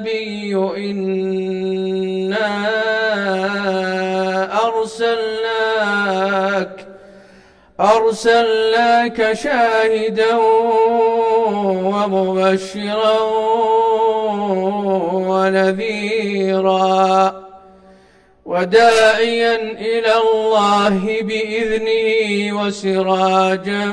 النبي إنا أرسلناك أرسلناك شاهدا ومبشرا ونذيرا وداعيا إلى الله بإذنه وسراجا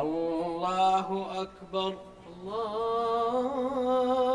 الله أكبر. الله